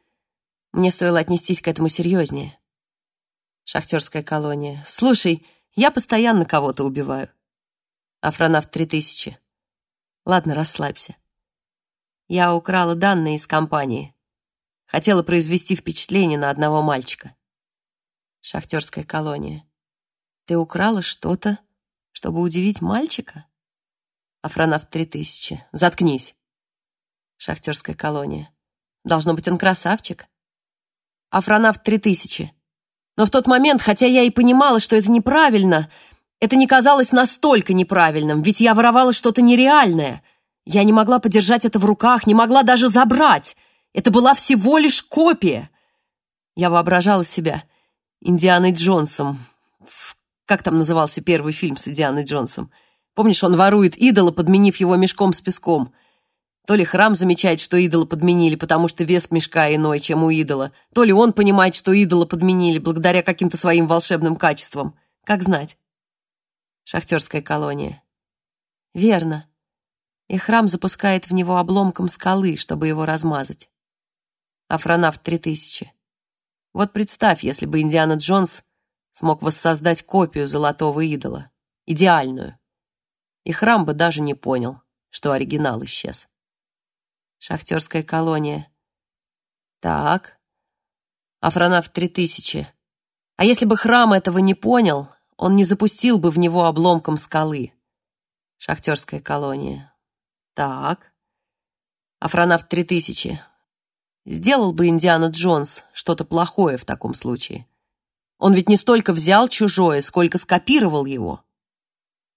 Мне стоило отнестись к этому серьезнее. Шахтерская колония. Слушай, я постоянно кого-то убиваю. Афронавт 3000. Ладно, расслабься. Я украла данные из компании. Хотела произвести впечатление на одного мальчика. Шахтерская колония. Ты украла что-то, чтобы удивить мальчика? Афронавт 3000. Заткнись. Шахтерская колония. Должно быть, он красавчик. Афронавт 3000. Но в тот момент, хотя я и понимала, что это неправильно, это не казалось настолько неправильным, ведь я воровала что-то нереальное. Я не могла подержать это в руках, не могла даже забрать. Это была всего лишь копия. Я воображала себя Индианой Джонсом. Как там назывался первый фильм с Индианой Джонсом? Помнишь, он ворует идола, подменив его мешком с песком. То ли храм замечает, что идола подменили, потому что вес мешка иной, чем у идола, то ли он понимает, что идола подменили благодаря каким-то своим волшебным качествам. Как знать? Шахтерская колония. Верно. И храм запускает в него обломком скалы, чтобы его размазать. Афронавт 3000. Вот представь, если бы Индиана Джонс смог воссоздать копию золотого идола. Идеальную. И храм бы даже не понял, что оригинал исчез. Шахтерская колония. Так. Афронавт 3000. А если бы храм этого не понял, он не запустил бы в него обломком скалы. Шахтерская колония. Так. Афронавт 3000. Сделал бы Индиана Джонс что-то плохое в таком случае. Он ведь не столько взял чужое, сколько скопировал его.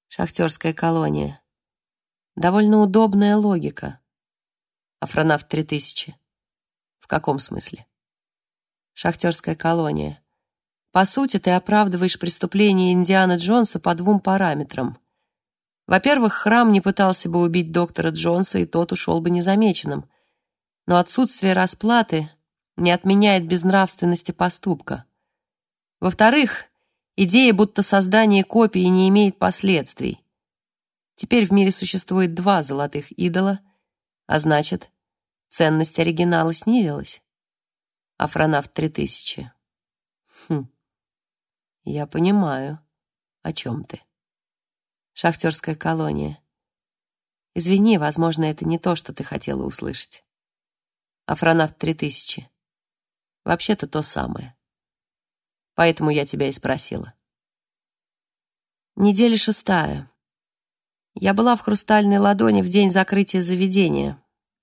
Шахтерская колония. Довольно удобная логика. Афронавт 3000. В каком смысле? Шахтерская колония. По сути, ты оправдываешь преступление Индиана Джонса по двум параметрам. Во-первых, храм не пытался бы убить доктора Джонса, и тот ушел бы незамеченным. Но отсутствие расплаты не отменяет безнравственности поступка. Во-вторых, идея, будто создание копии не имеет последствий. Теперь в мире существует два золотых идола, а значит, ценность оригинала снизилась. Афронавт 3000. Хм, я понимаю, о чем ты. Шахтерская колония. Извини, возможно, это не то, что ты хотела услышать. Афронавт 3000. Вообще-то то самое. Поэтому я тебя и спросила. Неделя шестая. Я была в хрустальной ладони в день закрытия заведения.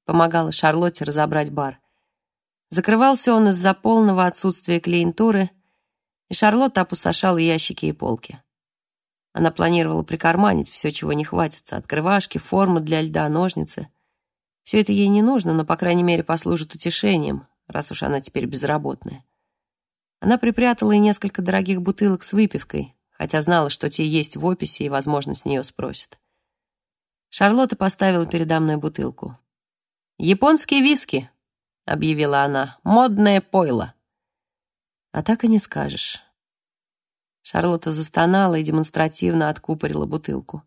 Помогала Шарлотте разобрать бар. Закрывался он из-за полного отсутствия клиентуры, и Шарлотта опустошала ящики и полки. Она планировала прикарманить все, чего не хватится. Открывашки, формы для льда, ножницы. Все это ей не нужно, но, по крайней мере, послужит утешением, раз уж она теперь безработная. Она припрятала и несколько дорогих бутылок с выпивкой, хотя знала, что те есть в описи и, возможно, с нее спросят. Шарлотта поставила передо мной бутылку. «Японские виски», — объявила она, — «модное пойло». А так и не скажешь. Шарлотта застонала и демонстративно откупорила бутылку.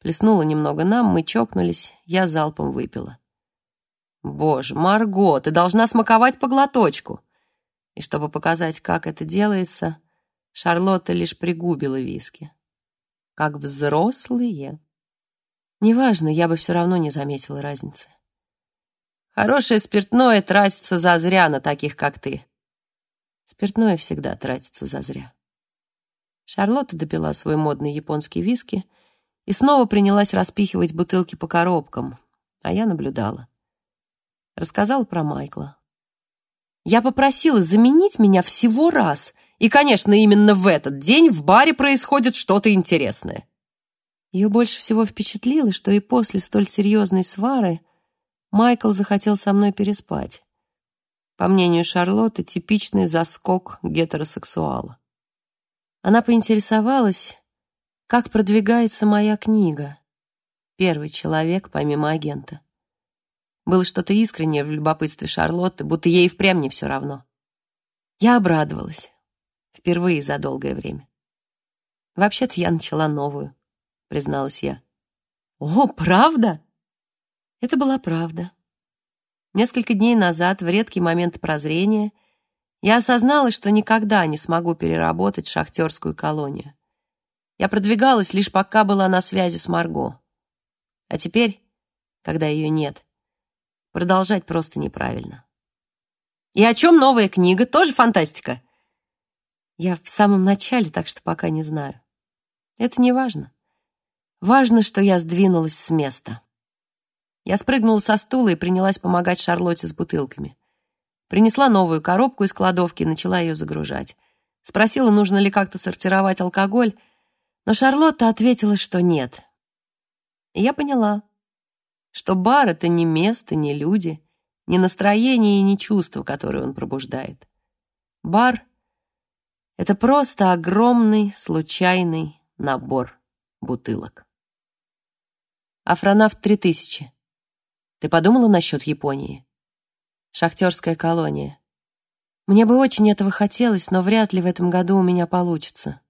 Плеснула немного нам, мы чокнулись, я залпом выпила. «Боже, Марго, ты должна смаковать по глоточку!» И чтобы показать, как это делается, Шарлотта лишь пригубила виски. Как взрослые. Неважно, я бы все равно не заметила разницы. Хорошее спиртное тратится зазря на таких, как ты. Спиртное всегда тратится зазря. Шарлотта допила свой модный японский виски и снова принялась распихивать бутылки по коробкам, а я наблюдала. Рассказала про Майкла. Я попросила заменить меня всего раз, и, конечно, именно в этот день в баре происходит что-то интересное. Ее больше всего впечатлило, что и после столь серьезной свары Майкл захотел со мной переспать. По мнению Шарлотты, типичный заскок гетеросексуала. Она поинтересовалась, как продвигается моя книга. Первый человек помимо агента. Было что-то искреннее в любопытстве Шарлотты, будто ей впрямь не все равно. Я обрадовалась. Впервые за долгое время. Вообще-то я начала новую, призналась я. О, правда? Это была правда. Несколько дней назад, в редкий момент прозрения, я осознала, что никогда не смогу переработать шахтерскую колонию. Я продвигалась лишь пока была на связи с Марго. А теперь, когда ее нет, продолжать просто неправильно. И о чем новая книга? Тоже фантастика? Я в самом начале, так что пока не знаю. Это не важно. Важно, что я сдвинулась с места. Я спрыгнула со стула и принялась помогать Шарлотте с бутылками. Принесла новую коробку из кладовки и начала ее загружать. Спросила, нужно ли как-то сортировать алкоголь, но Шарлотта ответила, что нет. И я поняла, что бар — это не место, не люди, не настроение и не чувство, которое он пробуждает. Бар — это просто огромный случайный набор бутылок. Афронавт 3000. Ты подумала насчет Японии? Шахтерская колония. Мне бы очень этого хотелось, но вряд ли в этом году у меня получится.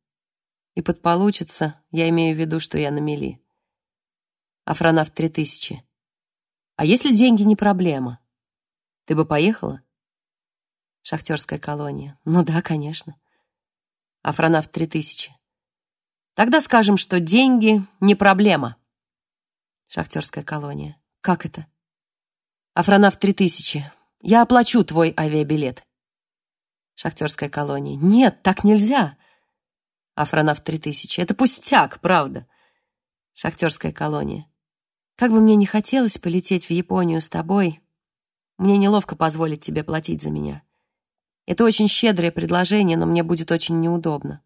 И под «получится» я имею в виду, что я на мели. Афронавт 3000. А если деньги не проблема? Ты бы поехала? Шахтерская колония. Ну да, конечно. Афронавт 3000. Тогда скажем, что деньги не проблема. Шахтерская колония. Как это? Афронавт 3000. Я оплачу твой авиабилет. Шахтерская колония. Нет, так нельзя. Афронавт 3000. Это пустяк, правда. Шахтерская колония. Как бы мне не хотелось полететь в Японию с тобой, мне неловко позволить тебе платить за меня. Это очень щедрое предложение, но мне будет очень неудобно.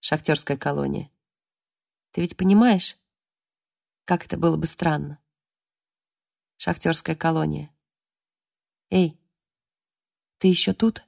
Шахтерская колония. Ты ведь понимаешь, как это было бы странно? шахтерская колония. «Эй, ты еще тут?»